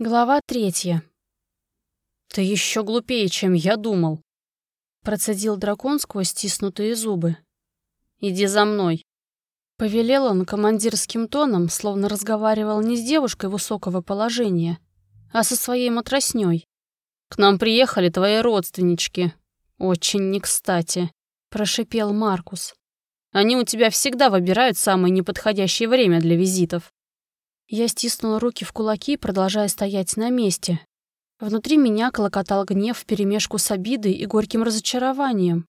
Глава третья. «Ты еще глупее, чем я думал», — процедил дракон сквозь стиснутые зубы. «Иди за мной». Повелел он командирским тоном, словно разговаривал не с девушкой высокого положения, а со своей матроснёй. «К нам приехали твои родственнички. Очень не кстати», — прошипел Маркус. «Они у тебя всегда выбирают самое неподходящее время для визитов». Я стиснула руки в кулаки, продолжая стоять на месте. Внутри меня клокотал гнев вперемешку с обидой и горьким разочарованием.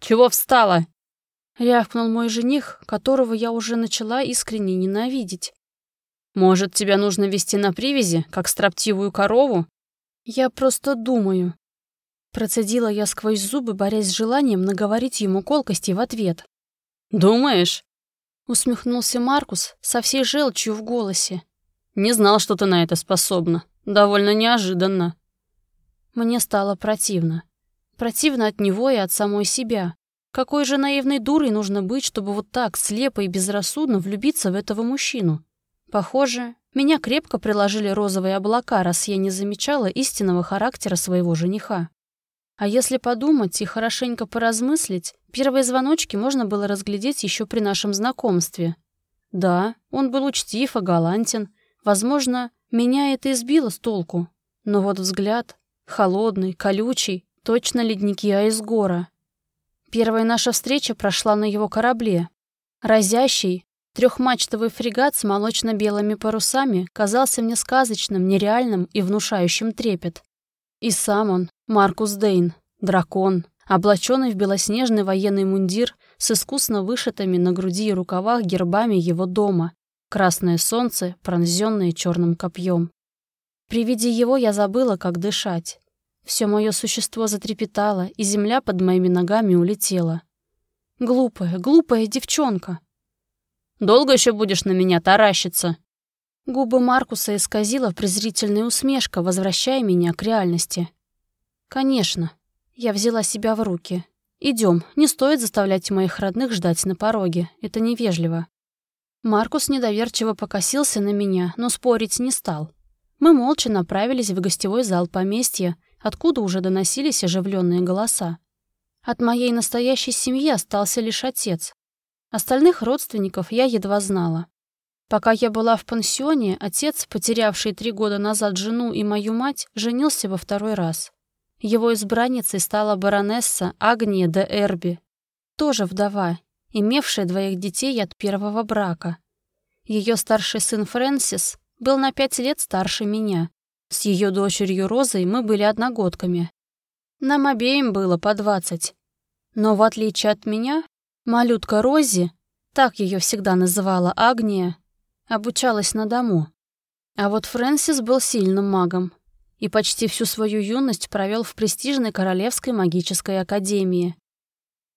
«Чего встала?» — рявкнул мой жених, которого я уже начала искренне ненавидеть. «Может, тебя нужно вести на привязи, как строптивую корову?» «Я просто думаю». Процедила я сквозь зубы, борясь с желанием наговорить ему колкости в ответ. «Думаешь?» Усмехнулся Маркус со всей желчью в голосе. «Не знал, что ты на это способна. Довольно неожиданно». Мне стало противно. Противно от него и от самой себя. Какой же наивной дурой нужно быть, чтобы вот так слепо и безрассудно влюбиться в этого мужчину? Похоже, меня крепко приложили розовые облака, раз я не замечала истинного характера своего жениха. А если подумать и хорошенько поразмыслить, первые звоночки можно было разглядеть еще при нашем знакомстве. Да, он был учтив и галантен. Возможно, меня это избило с толку. Но вот взгляд, холодный, колючий, точно ледники Айсгора. Первая наша встреча прошла на его корабле. Разящий, трехмачтовый фрегат с молочно-белыми парусами казался мне сказочным, нереальным и внушающим трепет. И сам он, Маркус Дейн, дракон, облаченный в белоснежный военный мундир с искусно вышитыми на груди и рукавах гербами его дома, красное солнце, пронзенное черным копьем. При виде его я забыла, как дышать. Все мое существо затрепетало, и земля под моими ногами улетела. Глупая, глупая девчонка. «Долго еще будешь на меня таращиться?» Губы Маркуса исказила презрительная усмешка, возвращая меня к реальности. «Конечно». Я взяла себя в руки. Идем, не стоит заставлять моих родных ждать на пороге. Это невежливо». Маркус недоверчиво покосился на меня, но спорить не стал. Мы молча направились в гостевой зал поместья, откуда уже доносились оживленные голоса. От моей настоящей семьи остался лишь отец. Остальных родственников я едва знала. Пока я была в пансионе, отец, потерявший три года назад жену и мою мать, женился во второй раз. Его избранницей стала баронесса Агния де Эрби, тоже вдова, имевшая двоих детей от первого брака. Ее старший сын Фрэнсис был на пять лет старше меня. С ее дочерью Розой мы были одногодками. Нам обеим было по двадцать. Но в отличие от меня, малютка Рози, так ее всегда называла Агния, обучалась на дому. А вот Фрэнсис был сильным магом и почти всю свою юность провел в престижной Королевской магической академии.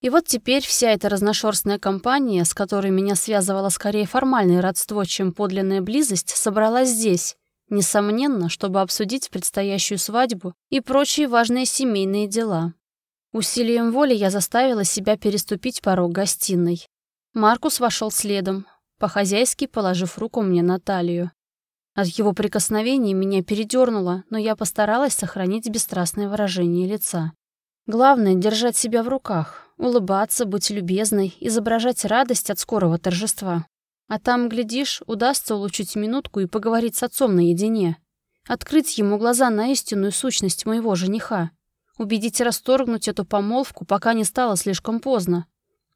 И вот теперь вся эта разношерстная компания, с которой меня связывало скорее формальное родство, чем подлинная близость, собралась здесь, несомненно, чтобы обсудить предстоящую свадьбу и прочие важные семейные дела. Усилием воли я заставила себя переступить порог гостиной. Маркус вошел следом, по-хозяйски положив руку мне на талию. От его прикосновений меня передернуло, но я постаралась сохранить бесстрастное выражение лица. Главное — держать себя в руках, улыбаться, быть любезной, изображать радость от скорого торжества. А там, глядишь, удастся улучшить минутку и поговорить с отцом наедине. Открыть ему глаза на истинную сущность моего жениха. Убедить расторгнуть эту помолвку, пока не стало слишком поздно.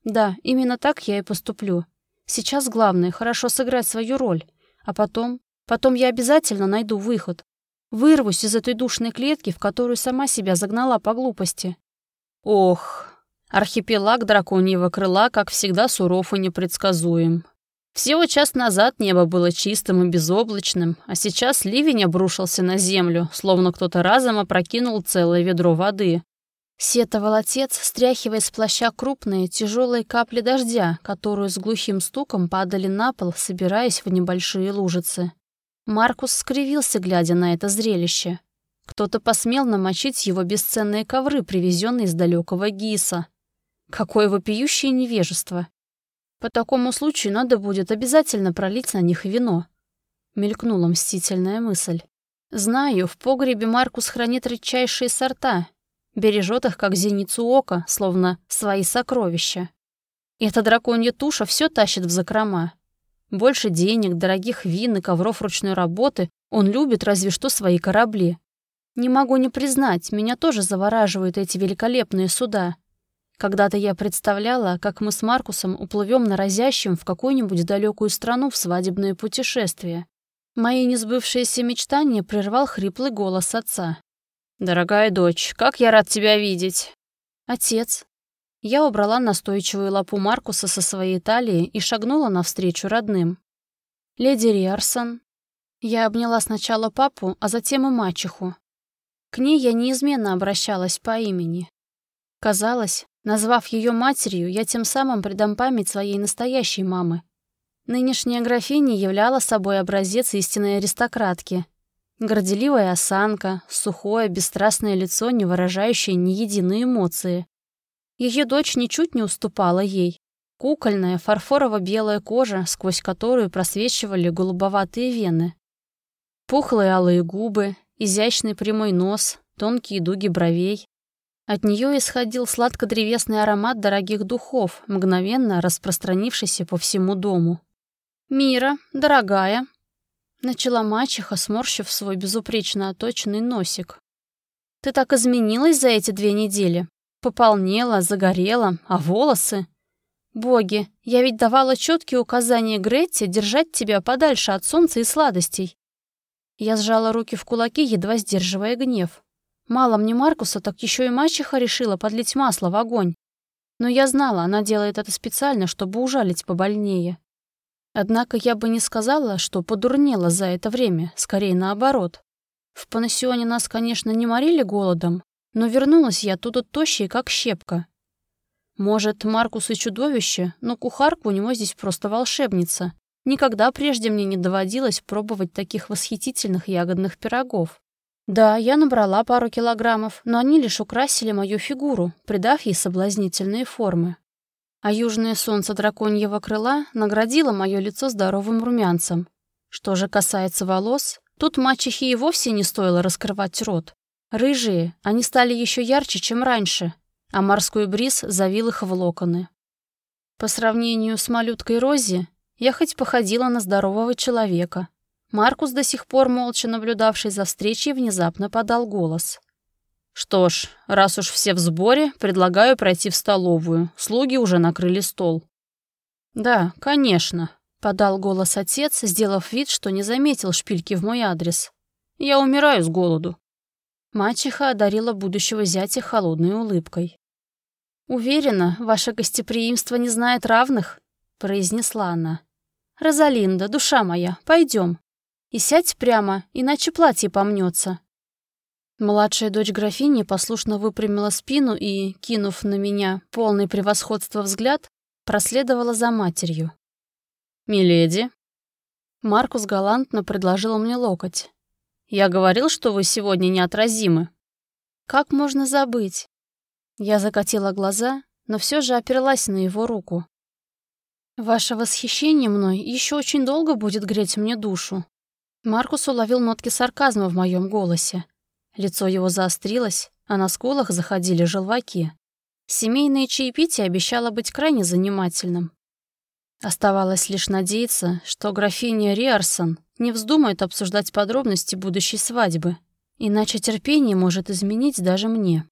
Да, именно так я и поступлю. Сейчас главное — хорошо сыграть свою роль. А потом... Потом я обязательно найду выход. Вырвусь из этой душной клетки, в которую сама себя загнала по глупости. Ох, архипелаг драконьего крыла, как всегда, суров и непредсказуем. Всего час назад небо было чистым и безоблачным, а сейчас ливень обрушился на землю, словно кто-то разом опрокинул целое ведро воды. Сетовал отец, стряхивая с плаща крупные, тяжелые капли дождя, которые с глухим стуком падали на пол, собираясь в небольшие лужицы. Маркус скривился, глядя на это зрелище. Кто-то посмел намочить его бесценные ковры, привезенные из далекого Гиса. Какое вопиющее невежество. По такому случаю надо будет обязательно пролить на них вино. Мелькнула мстительная мысль. Знаю, в погребе Маркус хранит редчайшие сорта, бережет их, как зеницу ока, словно свои сокровища. Эта драконья туша все тащит в закрома. Больше денег, дорогих вин и ковров ручной работы он любит разве что свои корабли. Не могу не признать, меня тоже завораживают эти великолепные суда. Когда-то я представляла, как мы с Маркусом уплывем на разящем в какую-нибудь далекую страну в свадебное путешествие. Мои несбывшиеся мечтания прервал хриплый голос отца. «Дорогая дочь, как я рад тебя видеть!» «Отец!» Я убрала настойчивую лапу Маркуса со своей талии и шагнула навстречу родным. «Леди Риарсон». Я обняла сначала папу, а затем и мачеху. К ней я неизменно обращалась по имени. Казалось, назвав ее матерью, я тем самым предам память своей настоящей мамы. Нынешняя графиня являла собой образец истинной аристократки. Горделивая осанка, сухое, бесстрастное лицо, не выражающее ни единой эмоции. Ее дочь ничуть не уступала ей. Кукольная, фарфорово-белая кожа, сквозь которую просвечивали голубоватые вены. Пухлые алые губы, изящный прямой нос, тонкие дуги бровей. От нее исходил сладко-древесный аромат дорогих духов, мгновенно распространившийся по всему дому. «Мира, дорогая», — начала мачеха, сморщив свой безупречно оточенный носик. «Ты так изменилась за эти две недели. Пополнела, загорела, а волосы... Боги, я ведь давала четкие указания Гретте держать тебя подальше от солнца и сладостей. Я сжала руки в кулаки, едва сдерживая гнев. Мало мне Маркуса, так еще и мачеха решила подлить масло в огонь. Но я знала, она делает это специально, чтобы ужалить побольнее. Однако я бы не сказала, что подурнела за это время, скорее наоборот. В пансионе нас, конечно, не морили голодом, но вернулась я оттуда тощей, как щепка. Может, Маркус и чудовище, но кухарка у него здесь просто волшебница. Никогда прежде мне не доводилось пробовать таких восхитительных ягодных пирогов. Да, я набрала пару килограммов, но они лишь украсили мою фигуру, придав ей соблазнительные формы. А южное солнце драконьего крыла наградило мое лицо здоровым румянцем. Что же касается волос, тут мачехе и вовсе не стоило раскрывать рот. Рыжие, они стали еще ярче, чем раньше, а морской бриз завил их в локоны. По сравнению с малюткой Рози, я хоть походила на здорового человека. Маркус, до сих пор молча наблюдавший за встречей, внезапно подал голос. «Что ж, раз уж все в сборе, предлагаю пройти в столовую. Слуги уже накрыли стол». «Да, конечно», — подал голос отец, сделав вид, что не заметил шпильки в мой адрес. «Я умираю с голоду». Мачеха одарила будущего зятя холодной улыбкой. «Уверена, ваше гостеприимство не знает равных», — произнесла она. «Розалинда, душа моя, пойдем. И сядь прямо, иначе платье помнется». Младшая дочь графини послушно выпрямила спину и, кинув на меня полный превосходства взгляд, проследовала за матерью. «Миледи». Маркус галантно предложил мне локоть. Я говорил, что вы сегодня неотразимы. Как можно забыть? Я закатила глаза, но все же оперлась на его руку. Ваше восхищение мной еще очень долго будет греть мне душу. Маркус уловил нотки сарказма в моем голосе. Лицо его заострилось, а на скулах заходили желваки. Семейное чаепитие обещало быть крайне занимательным. Оставалось лишь надеяться, что графиня Риарсон не вздумает обсуждать подробности будущей свадьбы, иначе терпение может изменить даже мне.